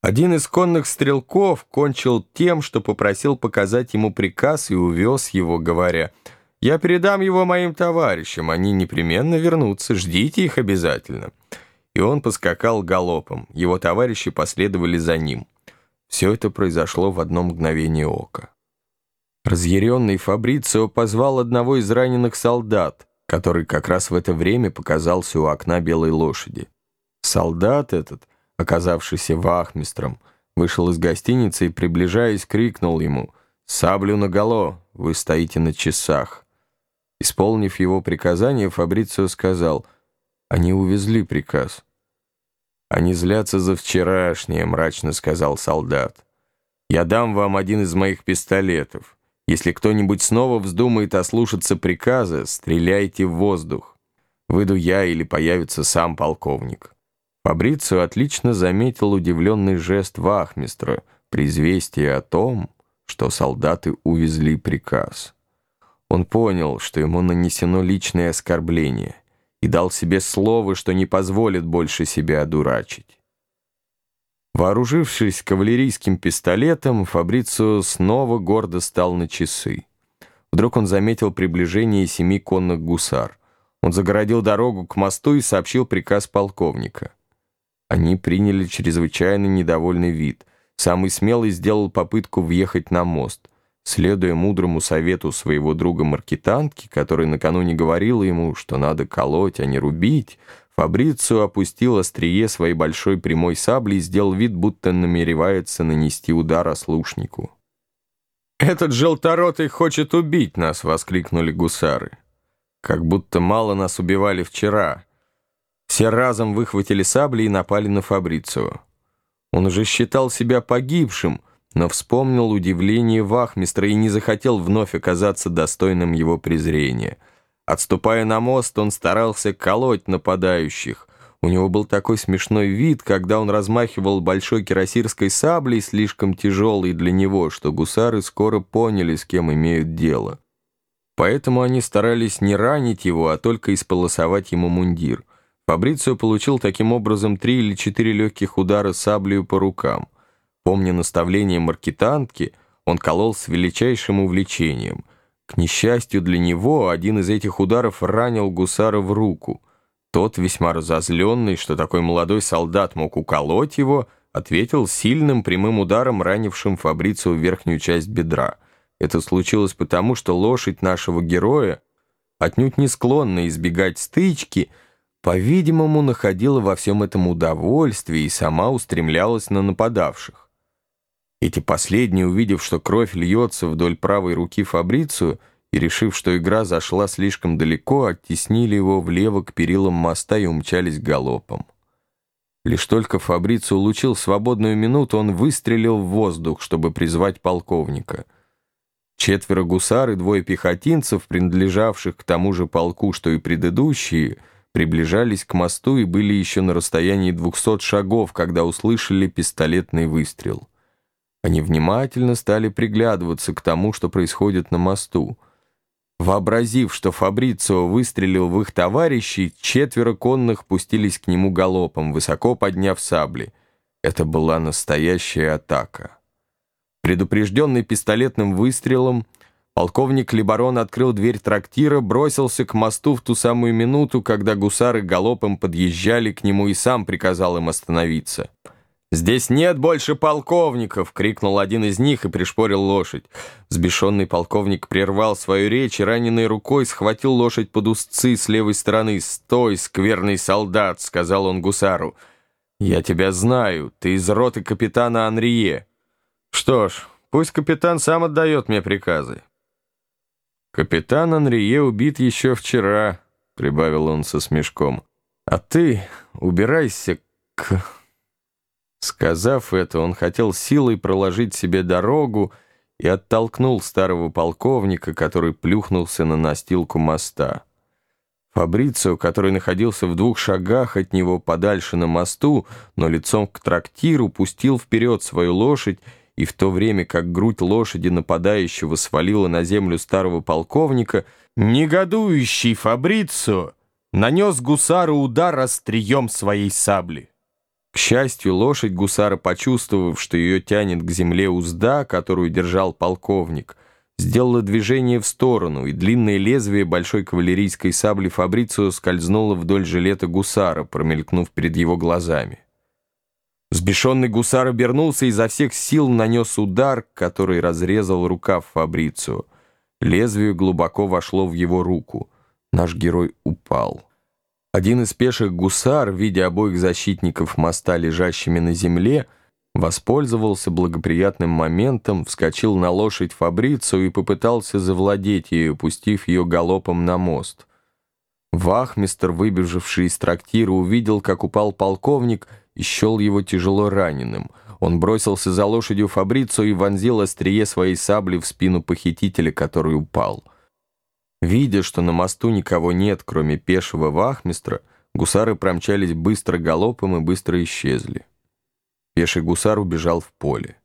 Один из конных стрелков кончил тем, что попросил показать ему приказ и увез его, говоря, «Я передам его моим товарищам, они непременно вернутся, ждите их обязательно». И он поскакал галопом, его товарищи последовали за ним. Все это произошло в одно мгновение ока. Разъяренный Фабрицио позвал одного из раненых солдат, который как раз в это время показался у окна белой лошади. Солдат этот — оказавшийся вахмистром, вышел из гостиницы и, приближаясь, крикнул ему «Саблю наголо! Вы стоите на часах!» Исполнив его приказание, Фабрицио сказал «Они увезли приказ». «Они злятся за вчерашнее», — мрачно сказал солдат. «Я дам вам один из моих пистолетов. Если кто-нибудь снова вздумает ослушаться приказа, стреляйте в воздух. Выйду я или появится сам полковник». Фабрицио отлично заметил удивленный жест вахмистра при известии о том, что солдаты увезли приказ. Он понял, что ему нанесено личное оскорбление, и дал себе слово, что не позволит больше себя одурачить. Вооружившись кавалерийским пистолетом, Фабрицио снова гордо стал на часы. Вдруг он заметил приближение семи конных гусар. Он загородил дорогу к мосту и сообщил приказ полковника. Они приняли чрезвычайно недовольный вид. Самый смелый сделал попытку въехать на мост. Следуя мудрому совету своего друга-маркетантки, который накануне говорил ему, что надо колоть, а не рубить, Фабрицио опустил острие своей большой прямой сабли и сделал вид, будто намеревается нанести удар ослушнику. «Этот желторотый хочет убить нас!» — воскликнули гусары. «Как будто мало нас убивали вчера!» Все разом выхватили сабли и напали на Фабрицио. Он уже считал себя погибшим, но вспомнил удивление вахмистра и не захотел вновь оказаться достойным его презрения. Отступая на мост, он старался колоть нападающих. У него был такой смешной вид, когда он размахивал большой кирасирской саблей, слишком тяжелой для него, что гусары скоро поняли, с кем имеют дело. Поэтому они старались не ранить его, а только исполосовать ему мундир. Фабрицио получил таким образом три или четыре легких удара саблею по рукам. Помня наставление маркетантки, он колол с величайшим увлечением. К несчастью для него, один из этих ударов ранил гусара в руку. Тот, весьма разозленный, что такой молодой солдат мог уколоть его, ответил сильным прямым ударом, ранившим Фабрицио верхнюю часть бедра. Это случилось потому, что лошадь нашего героя, отнюдь не склонна избегать стычки, — по-видимому, находила во всем этом удовольствие и сама устремлялась на нападавших. Эти последние, увидев, что кровь льется вдоль правой руки Фабрицию, и, решив, что игра зашла слишком далеко, оттеснили его влево к перилам моста и умчались галопом. Лишь только Фабрицио улучил свободную минуту, он выстрелил в воздух, чтобы призвать полковника. Четверо гусар и двое пехотинцев, принадлежавших к тому же полку, что и предыдущие, — приближались к мосту и были еще на расстоянии двухсот шагов, когда услышали пистолетный выстрел. Они внимательно стали приглядываться к тому, что происходит на мосту. Вообразив, что Фабрицио выстрелил в их товарищей, четверо конных пустились к нему галопом, высоко подняв сабли. Это была настоящая атака. Предупрежденный пистолетным выстрелом, Полковник Либарон открыл дверь трактира, бросился к мосту в ту самую минуту, когда гусары галопом подъезжали к нему и сам приказал им остановиться. «Здесь нет больше полковников!» — крикнул один из них и пришпорил лошадь. Сбешенный полковник прервал свою речь и раненой рукой схватил лошадь под узцы с левой стороны. «Стой, скверный солдат!» — сказал он гусару. «Я тебя знаю, ты из роты капитана Анрие». «Что ж, пусть капитан сам отдает мне приказы. «Капитан Анрие убит еще вчера», — прибавил он со смешком. «А ты убирайся к...» Сказав это, он хотел силой проложить себе дорогу и оттолкнул старого полковника, который плюхнулся на настилку моста. Фабрицио, который находился в двух шагах от него подальше на мосту, но лицом к трактиру, пустил вперед свою лошадь и в то время как грудь лошади нападающего свалила на землю старого полковника, негодующий Фабрицо нанес гусару удар острием своей сабли. К счастью, лошадь гусара, почувствовав, что ее тянет к земле узда, которую держал полковник, сделала движение в сторону, и длинное лезвие большой кавалерийской сабли Фабрицио скользнуло вдоль жилета гусара, промелькнув перед его глазами. Сбешенный гусар обернулся и изо всех сил нанес удар, который разрезал рукав Фабрицио. Лезвие глубоко вошло в его руку. Наш герой упал. Один из пеших гусар, видя обоих защитников моста, лежащими на земле, воспользовался благоприятным моментом, вскочил на лошадь Фабрицу и попытался завладеть ею, пустив ее галопом на мост. Вахмистр, выбежавший из трактира, увидел, как упал полковник и счел его тяжело раненым. Он бросился за лошадью Фабрицу и вонзил острие своей сабли в спину похитителя, который упал. Видя, что на мосту никого нет, кроме пешего вахмистра, гусары промчались быстро галопом и быстро исчезли. Пеший гусар убежал в поле.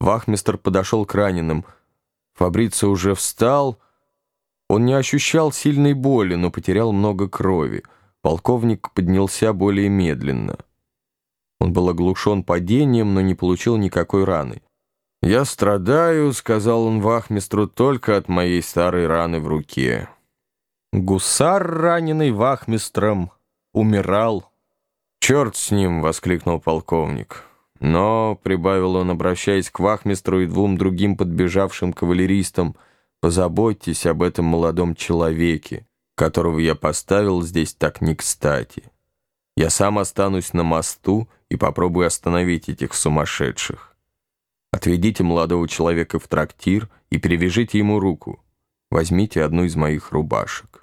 Вахмистр подошел к раненым. Фабрица уже встал. Он не ощущал сильной боли, но потерял много крови. Полковник поднялся более медленно. Он был оглушен падением, но не получил никакой раны. «Я страдаю», — сказал он вахмистру, — «только от моей старой раны в руке». Гусар, раненый вахмистром, умирал. «Черт с ним!» — воскликнул полковник. «Но», — прибавил он, обращаясь к вахмистру и двум другим подбежавшим кавалеристам, «позаботьтесь об этом молодом человеке, которого я поставил здесь так не кстати. Я сам останусь на мосту и попробую остановить этих сумасшедших». Отведите молодого человека в трактир и перевяжите ему руку. Возьмите одну из моих рубашек.